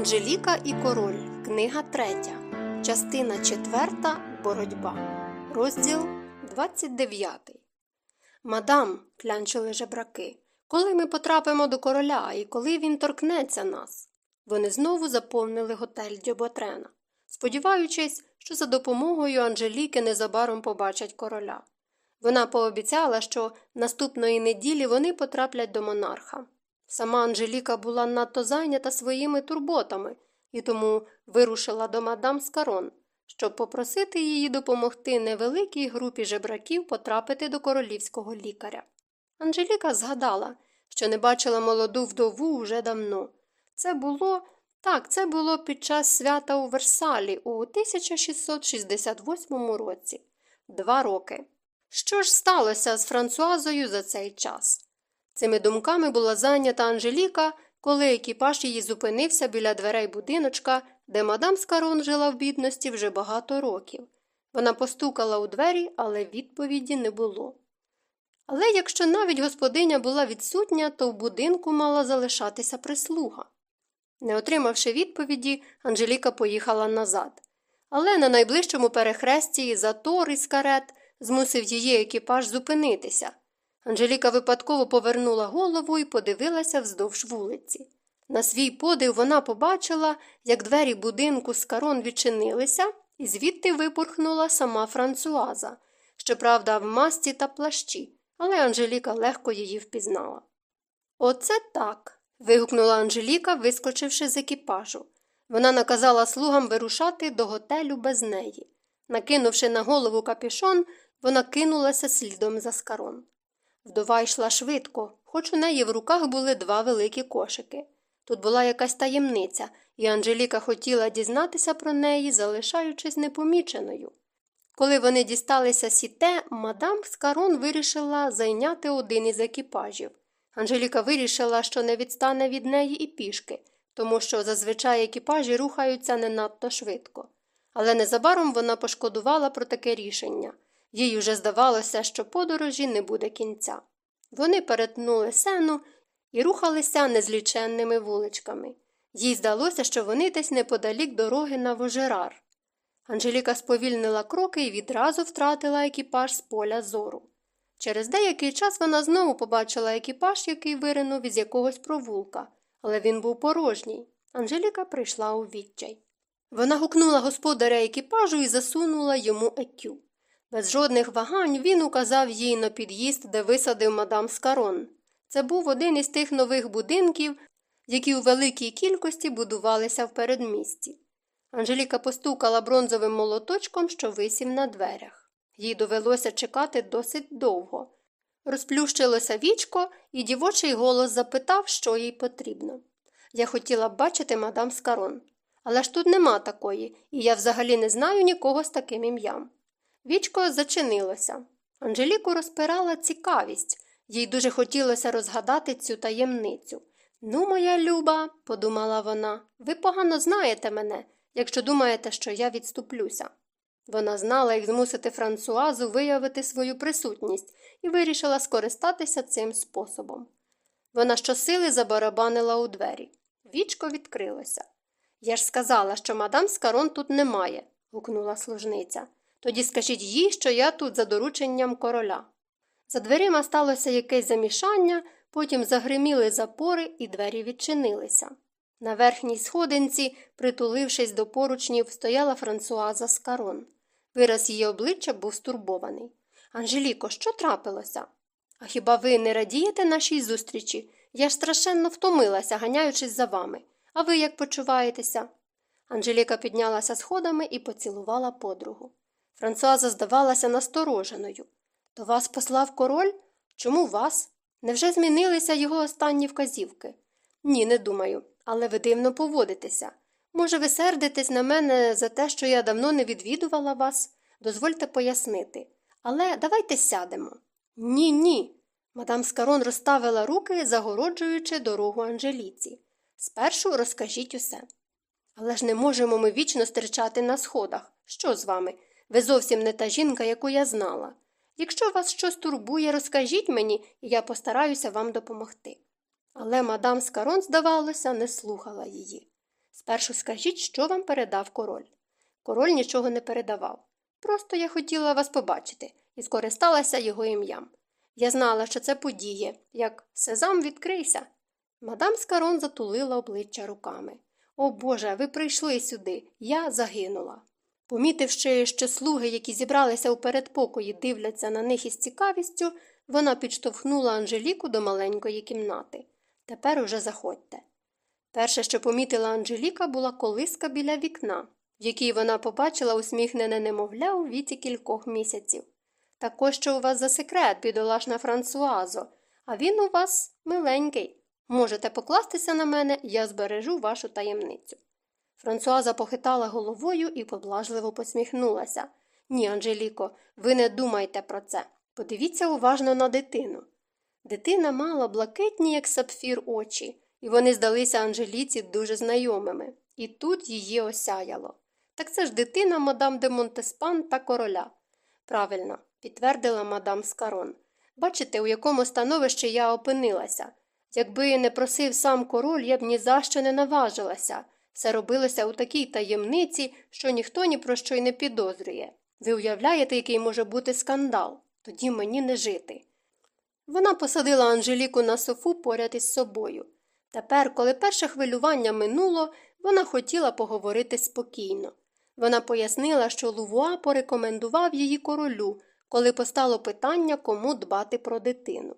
Анжеліка і Король. Книга 3. Частина 4. Боротьба. Розділ 29. Мадам, клянчили жебраки. Коли ми потрапимо до короля і коли він торкнеться нас? Вони знову заповнили готель Дьоботрена, сподіваючись, що за допомогою Анжеліки незабаром побачать короля. Вона пообіцяла, що наступної неділі вони потраплять до монарха. Сама Анжеліка була надто зайнята своїми турботами і тому вирушила до мадам Скарон, щоб попросити її допомогти невеликій групі жебраків потрапити до королівського лікаря. Анжеліка згадала, що не бачила молоду вдову вже давно. Це було так, це було під час свята у Версалі у 1668 році два роки. Що ж сталося з Франсуазою за цей час? Цими думками була зайнята Анжеліка, коли екіпаж її зупинився біля дверей будиночка, де мадам Скарон жила в бідності вже багато років. Вона постукала у двері, але відповіді не було. Але якщо навіть господиня була відсутня, то в будинку мала залишатися прислуга. Не отримавши відповіді, Анжеліка поїхала назад. Але на найближчому перехресті затор із карет змусив її екіпаж зупинитися. Анжеліка випадково повернула голову і подивилася вздовж вулиці. На свій подив вона побачила, як двері будинку з карон відчинилися, і звідти випорхнула сама Франсуаза, щоправда, в масті та плащі, але Анжеліка легко її впізнала. Оце так. вигукнула Анжеліка, вискочивши з екіпажу. Вона наказала слугам вирушати до готелю без неї. Накинувши на голову капюшон, вона кинулася слідом за скарон. Вдова йшла швидко, хоч у неї в руках були два великі кошики. Тут була якась таємниця, і Анжеліка хотіла дізнатися про неї, залишаючись непоміченою. Коли вони дісталися сіте, мадам Скарон вирішила зайняти один із екіпажів. Анжеліка вирішила, що не відстане від неї і пішки, тому що зазвичай екіпажі рухаються не надто швидко. Але незабаром вона пошкодувала про таке рішення. Їй уже здавалося, що подорожі не буде кінця. Вони перетнули сену і рухалися незліченними вуличками. Їй здалося, що вони десь неподалік дороги на вожерар. Анжеліка сповільнила кроки і відразу втратила екіпаж з поля зору. Через деякий час вона знову побачила екіпаж, який виринув із якогось провулка, але він був порожній. Анжеліка прийшла у відчай. Вона гукнула господаря екіпажу і засунула йому екю. Без жодних вагань він указав їй на під'їзд, де висадив мадам Скарон. Це був один із тих нових будинків, які у великій кількості будувалися в передмісті. Анжеліка постукала бронзовим молоточком, що висів на дверях. Їй довелося чекати досить довго. Розплющилося вічко, і дівочий голос запитав, що їй потрібно. Я хотіла б бачити мадам Скарон. Але ж тут нема такої, і я взагалі не знаю нікого з таким ім'ям. Вічко зачинилося. Анжеліку розпирала цікавість, їй дуже хотілося розгадати цю таємницю. Ну, моя люба, подумала вона, ви погано знаєте мене, якщо думаєте, що я відступлюся. Вона знала, як змусити Франсуазу виявити свою присутність і вирішила скористатися цим способом. Вона щосили забарабанила у двері. Вічко відкрилося. Я ж сказала, що мадам Скарон тут немає, гукнула служниця. Тоді скажіть їй, що я тут за дорученням короля. За дверима сталося якесь замішання, потім загриміли запори, і двері відчинилися. На верхній сходинці, притулившись до поручнів, стояла Франсуаза Скарон. Вираз її обличчя був стурбований. Анжеліко, що трапилося? А хіба ви не радієте нашій зустрічі? Я ж страшенно втомилася, ганяючись за вами. А ви як почуваєтеся? Анжеліка піднялася сходами і поцілувала подругу. Франсуаза здавалася настороженою. То вас послав король? Чому вас? Невже змінилися його останні вказівки? Ні, не думаю, але ви дивно поводитеся. Може, ви сердитесь на мене за те, що я давно не відвідувала вас? Дозвольте пояснити. Але давайте сядемо. Ні, ні. Мадам Скарон розставила руки, загороджуючи дорогу Анжеліці. Спершу розкажіть усе. Але ж не можемо ми вічно стерчати на сходах. Що з вами? Ви зовсім не та жінка, яку я знала. Якщо вас щось турбує, розкажіть мені, і я постараюся вам допомогти. Але мадам Скарон, здавалося, не слухала її. Спершу скажіть, що вам передав король. Король нічого не передавав. Просто я хотіла вас побачити і скористалася його ім'ям. Я знала, що це подіє, як сезам відкрийся. Мадам Скарон затулила обличчя руками. О Боже, ви прийшли сюди, я загинула. Помітивши, що слуги, які зібралися у передпокої, дивляться на них із цікавістю, вона підштовхнула Анжеліку до маленької кімнати. Тепер уже заходьте. Перше, що помітила Анжеліка, була колиска біля вікна, в якій вона побачила усміхнене немовля у віці кількох місяців. Також що у вас за секрет, бідолашна Франсуазо, а він у вас миленький. Можете покластися на мене, я збережу вашу таємницю. Франсуаза похитала головою і поблажливо посміхнулася. Ні, Анжеліко, ви не думайте про це. Подивіться уважно на дитину. Дитина мала блакитні, як сапфір, очі, і вони здалися Анжеліці дуже знайомими, і тут її осяяло. Так це ж дитина мадам де Монтеспан та короля. Правильно, підтвердила мадам Скарон. Бачите, у якому становищі я опинилася. Якби не просив сам король, я б ні за що не наважилася. Все робилося у такій таємниці, що ніхто ні про що й не підозрює. Ви уявляєте, який може бути скандал? Тоді мені не жити. Вона посадила Анжеліку на софу поряд із собою. Тепер, коли перше хвилювання минуло, вона хотіла поговорити спокійно. Вона пояснила, що Лувуа порекомендував її королю, коли постало питання, кому дбати про дитину.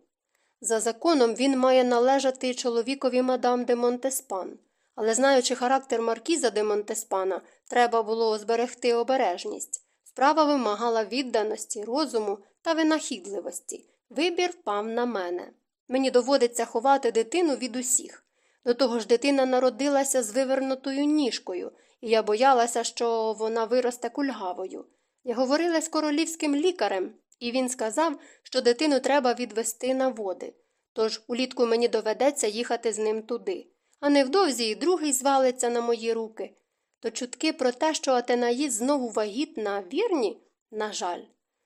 За законом він має належати чоловікові мадам де Монтеспан, але знаючи характер маркіза де Монтеспана, треба було зберегти обережність. Справа вимагала відданості, розуму та винахідливості. Вибір впав на мене. Мені доводиться ховати дитину від усіх. До того ж, дитина народилася з вивернутою ніжкою, і я боялася, що вона виросте кульгавою. Я говорила з королівським лікарем, і він сказав, що дитину треба відвести на води. Тож улітку мені доведеться їхати з ним туди, а невдовзі і другий звалиться на мої руки. То чутки про те, що Атенаїд знову вагітна, вірні? На жаль.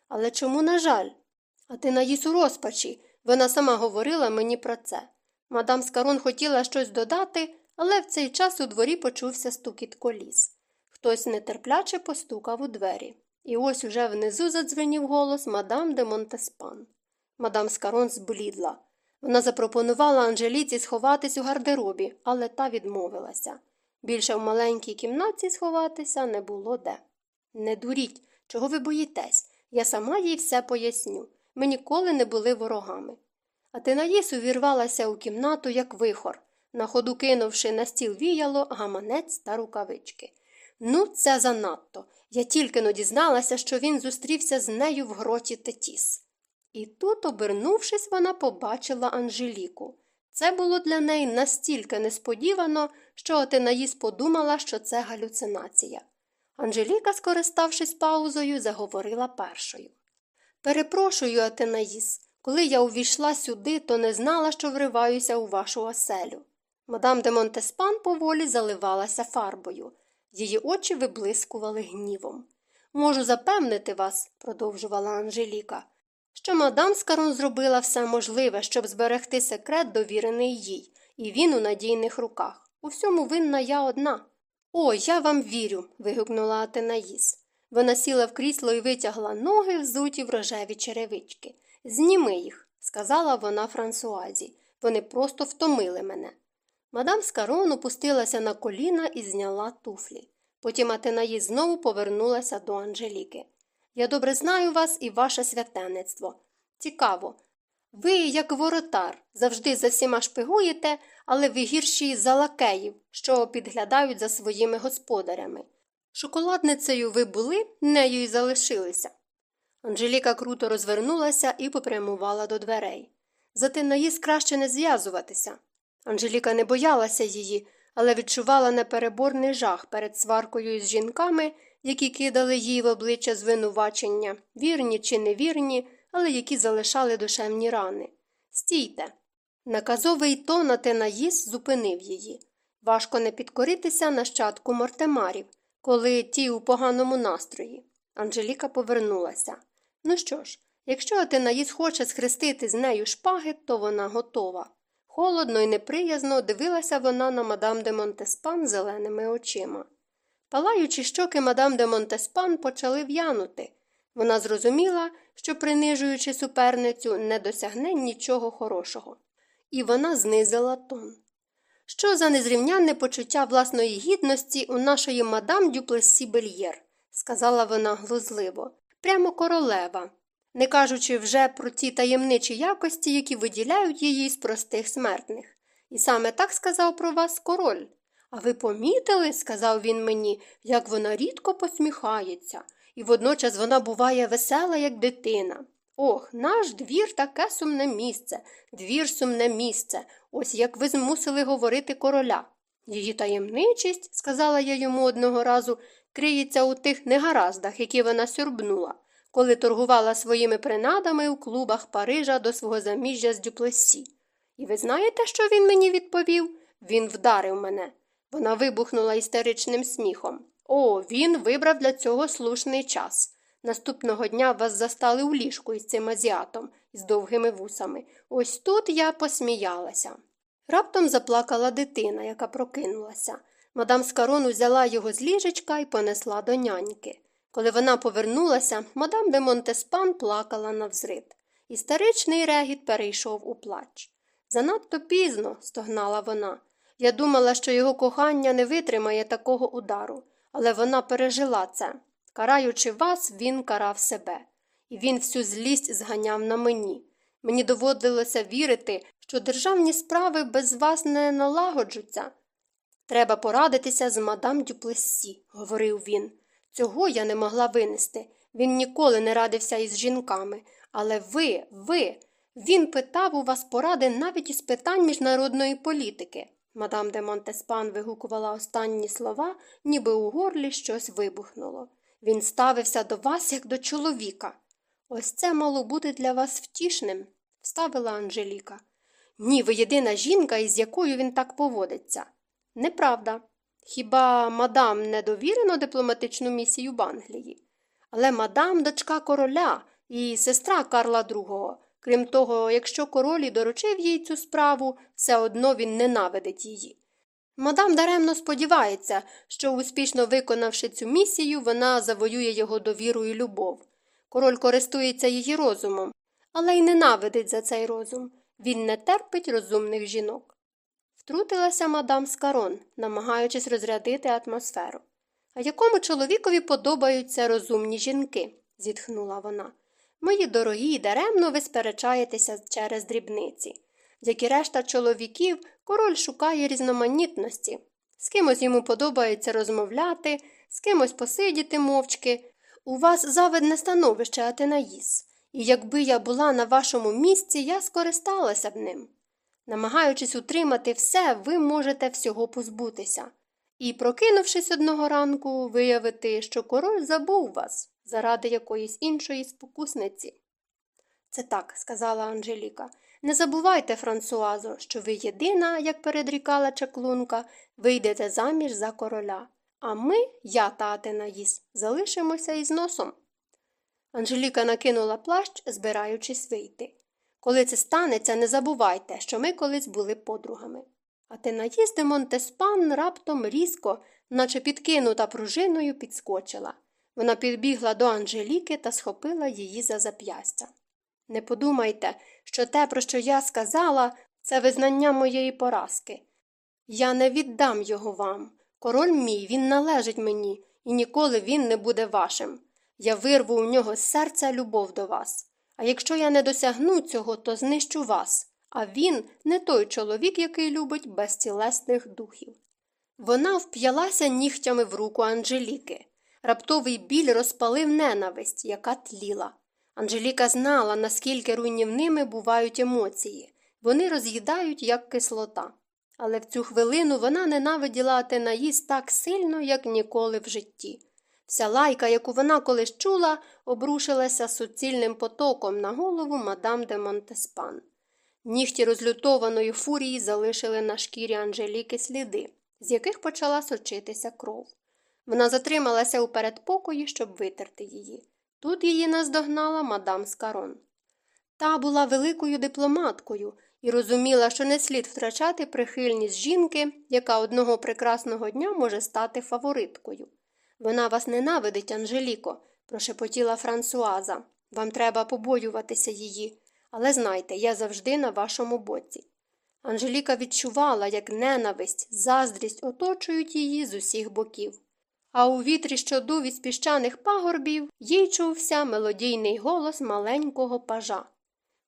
Але чому на жаль? Атенаїс у розпачі. Вона сама говорила мені про це. Мадам Скарон хотіла щось додати, але в цей час у дворі почувся стукіт коліс. Хтось нетерпляче постукав у двері. І ось уже внизу задзвенів голос мадам де Монтеспан. Мадам Скарон зблідла. Вона запропонувала Анжеліці сховатись у гардеробі, але та відмовилася. Більше в маленькій кімнаті сховатися не було де. Не дуріть, чого ви боїтесь? Я сама їй все поясню. Ми ніколи не були ворогами. А Тинаїс увірвалася у кімнату, як вихор, на ходу кинувши на стіл віяло, гаманець та рукавички. Ну, це занадто. Я тільки но дізналася, що він зустрівся з нею в гроті Тетіс. І тут, обернувшись, вона побачила Анжеліку. Це було для неї настільки несподівано, що Атенаїс подумала, що це галюцинація. Анжеліка, скориставшись паузою, заговорила першою. Перепрошую, Атенаїс, коли я увійшла сюди, то не знала, що вриваюся у вашу оселю. Мадам де Монтеспан поволі заливалася фарбою. Її очі виблискували гнівом. Можу запевнити вас, продовжувала Анжеліка, що мадам Скарон зробила все можливе, щоб зберегти секрет, довірений їй, і він у надійних руках. У всьому винна я одна. О, я вам вірю. вигукнула Атенаїс. Вона сіла в крісло і витягла ноги, взуті в рожеві черевички. Зніми їх, сказала вона Франсуазі. Вони просто втомили мене. Мадам Скарон опустилася на коліна і зняла туфлі. Потім Атенаїс знову повернулася до Анжеліки. Я добре знаю вас і ваше святенництво. Цікаво. Ви, як воротар, завжди за всіма шпигуєте, але ви гірші за лакеїв, що підглядають за своїми господарями. Шоколадницею ви були, нею й залишилися. Анжеліка круто розвернулася і попрямувала до дверей. За Тинаїс краще не зв'язуватися. Анжеліка не боялася її, але відчувала непереборний жах перед сваркою із жінками, які кидали їй в обличчя звинувачення, вірні чи невірні, але які залишали душевні рани. Стійте. Наказовий тон Атенаїс зупинив її. Важко не підкоритися нащадку мортемарів, коли ті у поганому настрої. Анжеліка повернулася. Ну що ж, якщо Атенаїс хоче схрестити з нею шпаги, то вона готова. Холодно і неприязно дивилася вона на мадам де Монтеспан зеленими очима. Палаючі щоки мадам де Монтеспан почали в'янути. Вона зрозуміла, що, принижуючи суперницю, не досягне нічого хорошого. І вона знизила тон. Що за незрівнянне почуття власної гідності у нашої мадам Дюплесі Бельєр, сказала вона глузливо, прямо королева, не кажучи вже про ті таємничі якості, які виділяють її з простих смертних. І саме так сказав про вас король. А ви помітили, сказав він мені, як вона рідко посміхається, і водночас вона буває весела, як дитина. Ох, наш двір таке сумне місце, двір сумне місце, ось як ви змусили говорити короля. Її таємничість, сказала я йому одного разу, криється у тих негараздах, які вона сюрбнула, коли торгувала своїми принадами у клубах Парижа до свого заміжжя з Дюплесі. І ви знаєте, що він мені відповів? Він вдарив мене. Вона вибухнула істеричним сміхом. О, він вибрав для цього слушний час. Наступного дня вас застали у ліжку із цим азіатом, із довгими вусами. Ось тут я посміялася. Раптом заплакала дитина, яка прокинулася. Мадам Скарон узяла його з ліжечка і понесла до няньки. Коли вона повернулася, мадам де Монтеспан плакала навзрид. Істеричний регіт перейшов у плач. Занадто пізно, стогнала вона. Я думала, що його кохання не витримає такого удару, але вона пережила це. Караючи вас, він карав себе, і він всю злість зганяв на мені. Мені доводилося вірити, що державні справи без вас не налагоджуться. Треба порадитися з мадам Дюплесі, говорив він. Цього я не могла винести. Він ніколи не радився із жінками. Але ви, ви, він питав у вас поради навіть із питань міжнародної політики. Мадам де Монтеспан вигукувала останні слова, ніби у горлі щось вибухнуло. Він ставився до вас, як до чоловіка. Ось це мало бути для вас втішним, вставила Анжеліка. Ні, ви єдина жінка, із якою він так поводиться. Неправда. Хіба мадам не довірено дипломатичну місію в Англії? Але мадам дочка короля і сестра Карла II. Крім того, якщо король і доручив їй цю справу, все одно він ненавидить її. Мадам даремно сподівається, що, успішно виконавши цю місію, вона завоює його довіру і любов. Король користується її розумом, але й ненавидить за цей розум. Він не терпить розумних жінок. Втрутилася мадам Скарон, намагаючись розрядити атмосферу. А якому чоловікові подобаються розумні жінки? зітхнула вона. Мої дорогі, даремно ви сперечаєтеся через дрібниці. Як і решта чоловіків, король шукає різноманітності. З кимось йому подобається розмовляти, з кимось посидіти мовчки. У вас завидне становище Атенаїс, і якби я була на вашому місці, я скористалася б ним. Намагаючись утримати все, ви можете всього позбутися. І, прокинувшись одного ранку, виявити, що король забув вас заради якоїсь іншої спокусниці. Це так, сказала Анжеліка. Не забувайте, Франсуазо, що ви єдина, як передрікала чаклунка, вийдете заміж за короля. А ми, я та Атенаїс, залишимося із носом. Анжеліка накинула плащ, збираючись вийти. Коли це станеться, не забувайте, що ми колись були подругами. Атенаїс де Монтеспан раптом різко, наче підкинута пружиною, підскочила. Вона підбігла до Анжеліки та схопила її за зап'ястя. Не подумайте, що те, про що я сказала, це визнання моєї поразки. Я не віддам його вам. Король мій, він належить мені, і ніколи він не буде вашим. Я вирву у нього з серця любов до вас. А якщо я не досягну цього, то знищу вас, а він не той чоловік, який любить безцілесних духів. Вона вп'ялася нігтями в руку Анжеліки. Раптовий біль розпалив ненависть, яка тліла. Анжеліка знала, наскільки руйнівними бувають емоції. Вони роз'їдають, як кислота. Але в цю хвилину вона ненавиділа Атенаїс так сильно, як ніколи в житті. Вся лайка, яку вона колись чула, обрушилася суцільним потоком на голову мадам де Монтеспан. Нігті розлютованої фурії залишили на шкірі Анжеліки сліди, з яких почала сочитися кров. Вона затрималася у передпокої, щоб витерти її. Тут її наздогнала мадам Скарон. Та була великою дипломаткою і розуміла, що не слід втрачати прихильність жінки, яка одного прекрасного дня може стати фавориткою. Вона вас ненавидить, Анжеліко, прошепотіла Франсуаза. Вам треба побоюватися її, але знайте, я завжди на вашому боці. Анжеліка відчувала, як ненависть, заздрість оточують її з усіх боків. А у вітрі, що дув із піщаних пагорбів, їй чувся мелодійний голос маленького пажа.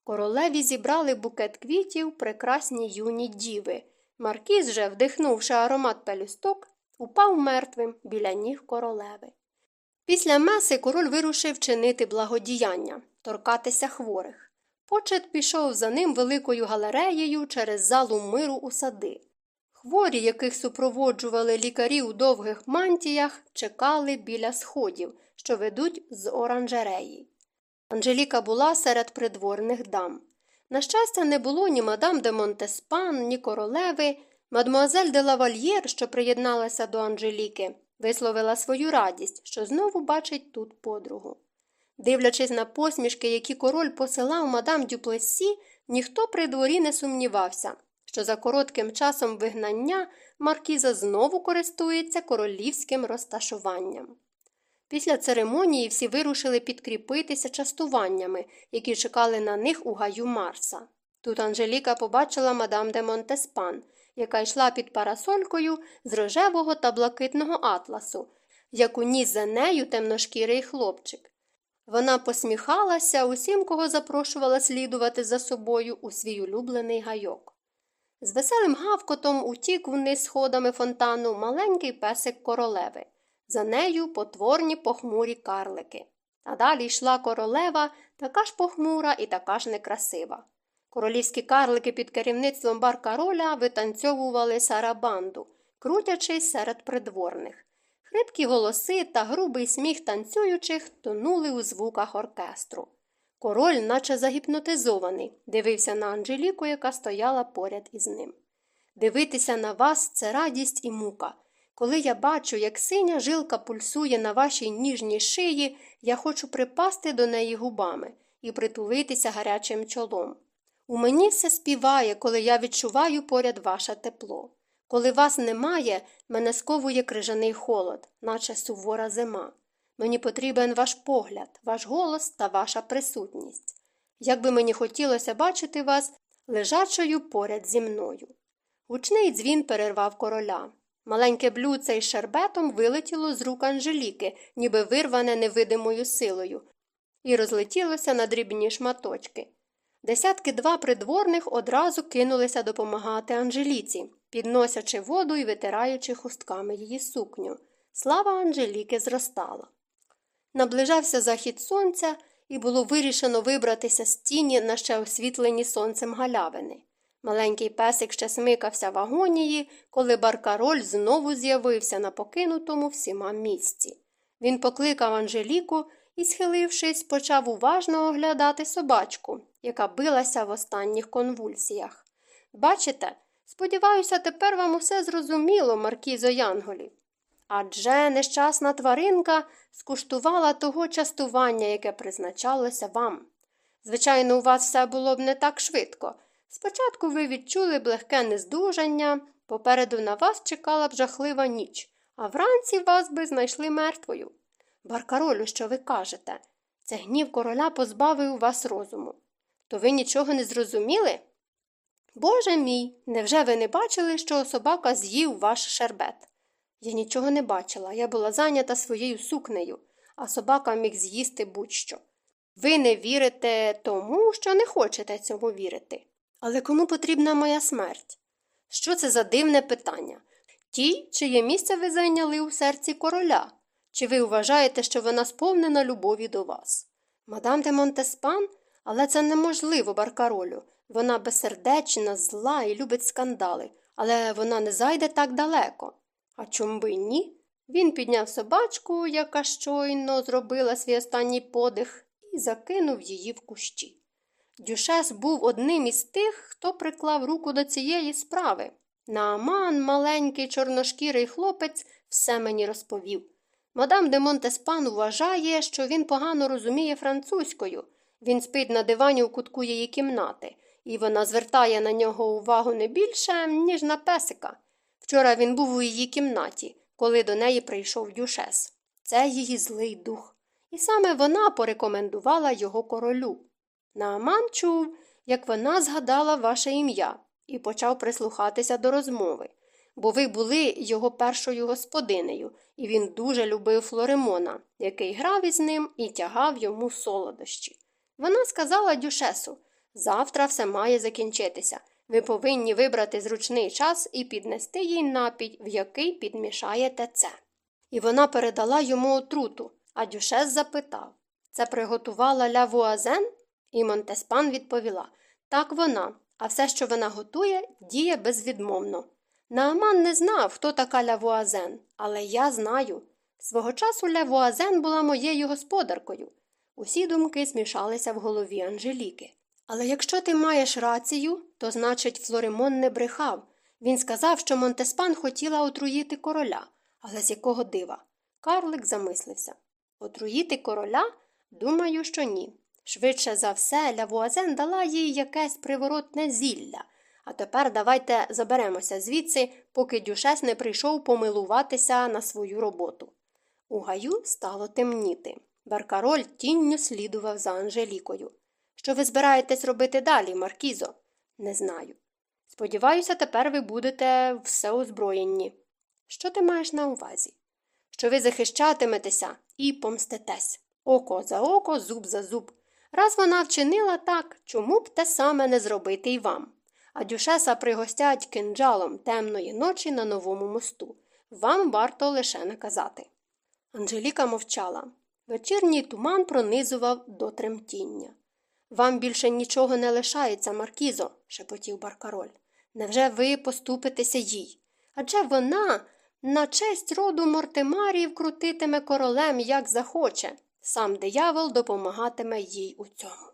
Королеві зібрали букет квітів прекрасні юні діви. Маркіз же, вдихнувши аромат пелюсток, упав мертвим біля ніг королеви. Після меси король вирушив чинити благодіяння, торкатися хворих. Почет пішов за ним великою галереєю через залу миру у сади. Хворі, яких супроводжували лікарі у довгих мантіях, чекали біля сходів, що ведуть з оранжереї. Анжеліка була серед придворних дам. На щастя, не було ні мадам де Монтеспан, ні королеви. Мадемуазель де Лавальєр, що приєдналася до Анжеліки, висловила свою радість, що знову бачить тут подругу. Дивлячись на посмішки, які король посилав мадам Дюплессі, ніхто при дворі не сумнівався, що за коротким часом вигнання маркіза знову користується королівським розташуванням. Після церемонії всі вирушили підкріпитися частуваннями, які чекали на них у гаю Марса. Тут Анжеліка побачила мадам де Монтеспан, яка йшла під парасолькою з рожевого та блакитного атласу, яку ніс за нею темношкірий хлопчик. Вона посміхалася усім, кого запрошувала слідувати за собою у свій улюблений гайок. З веселим гавкотом утік вниз сходами фонтану маленький песик королеви. За нею потворні похмурі карлики. А далі йшла королева, така ж похмура і така ж некрасива. Королівські карлики під керівництвом баркароля витанцьовували сарабанду, крутячись серед придворних. Хрипкі голоси та грубий сміх танцюючих тонули у звуках оркестру. Король, наче загіпнотизований, дивився на Анжеліку, яка стояла поряд із ним. Дивитися на вас це радість і мука. Коли я бачу, як синя жилка пульсує на вашій ніжній шиї, я хочу припасти до неї губами і притулитися гарячим чолом. У мені все співає, коли я відчуваю поряд ваше тепло. Коли вас немає, мене сковує крижаний холод, наче сувора зима. Мені потрібен ваш погляд, ваш голос та ваша присутність. Як би мені хотілося бачити вас лежачою поряд зі мною. Гучний дзвін перервав короля. Маленьке блюдце із шербетом вилетіло з рук Анжеліки, ніби вирване невидимою силою, і розлетілося на дрібні шматочки. Десятки два придворних одразу кинулися допомагати Анжеліці, підносячи воду і витираючи хустками її сукню. Слава Анжеліки зростала. Наближався захід сонця, і було вирішено вибратися з тіні на ще освітлені сонцем галявини. Маленький песик ще смикався в агонії, коли баркароль знову з'явився на покинутому всіма місці. Він покликав Анжеліку і, схилившись, почав уважно оглядати собачку, яка билася в останніх конвульсіях. Бачите, сподіваюся, тепер вам усе зрозуміло, Маркізо Янголі. Адже нещасна тваринка скуштувала того частування, яке призначалося вам. Звичайно, у вас все було б не так швидко. Спочатку ви відчули б легке нездужання, попереду на вас чекала б жахлива ніч, а вранці вас би знайшли мертвою. Баркаролю, що ви кажете? Це гнів короля позбавив вас розуму. То ви нічого не зрозуміли? Боже мій, невже ви не бачили, що собака з'їв ваш шербет? Я нічого не бачила, я була зайнята своєю сукнею, а собака міг з'їсти будь-що. Ви не вірите тому, що не хочете цьому вірити. Але кому потрібна моя смерть? Що це за дивне питання? Ті, чиє місце ви зайняли у серці короля? Чи ви вважаєте, що вона сповнена любові до вас? Мадам де Монтеспан? Але це неможливо, баркаролю. Вона безсердечна, зла і любить скандали, але вона не зайде так далеко. А чом би ні? Він підняв собачку, яка щойно зробила свій останній подих, і закинув її в кущі. Дюшес був одним із тих, хто приклав руку до цієї справи. Нааман, маленький чорношкірий хлопець, все мені розповів. Мадам де Монтеспан вважає, що він погано розуміє французькою. Він спить на дивані у кутку її кімнати, і вона звертає на нього увагу не більше, ніж на песика. Вчора він був у її кімнаті, коли до неї прийшов дюшес. Це її злий дух. І саме вона порекомендувала його королю. Нааман чув, як вона згадала ваше ім'я, і почав прислухатися до розмови, бо ви були його першою господинею, і він дуже любив Флоремона, який грав із ним і тягав йому солодощі. Вона сказала Дюшесу завтра все має закінчитися. Ви повинні вибрати зручний час і піднести їй напій, в який підмішаєте це. І вона передала йому отруту, а Дюшес запитав Це приготувала ля Вуазен? І Монтеспан відповіла Так вона, а все, що вона готує, діє безвідмовно. Нааман не знав, хто така Лявуазен, але я знаю. Свого часу Лявуазен була моєю господаркою. Усі думки змішалися в голові Анжеліки. Але якщо ти маєш рацію, то значить Флоримон не брехав. Він сказав, що Монтеспан хотіла отруїти короля, але з якого дива? Карлик замислився. Отруїти короля? Думаю, що ні. Швидше за все, Лявуазен дала їй якесь приворотне зілля. А тепер давайте заберемося звідси, поки Дюшес не прийшов помилуватися на свою роботу. У гаю стало темніти. Баркароль тінню слідував за Анжелікою. Що ви збираєтесь робити далі, Маркізо? Не знаю. Сподіваюся, тепер ви будете все озброєнні. Що ти маєш на увазі? Що ви захищатиметеся і помститесь. Око за око, зуб за зуб. Раз вона вчинила так, чому б те саме не зробити й вам? А дюшеса пригостять кинджалом темної ночі на новому мосту. Вам варто лише наказати. Анжеліка мовчала. Вечірній туман пронизував до тремтіння. Вам більше нічого не лишається, Маркізо, шепотів Баркароль. Невже ви поступитеся їй? Адже вона на честь роду Мортимарів крутитиме королем, як захоче. Сам диявол допомагатиме їй у цьому.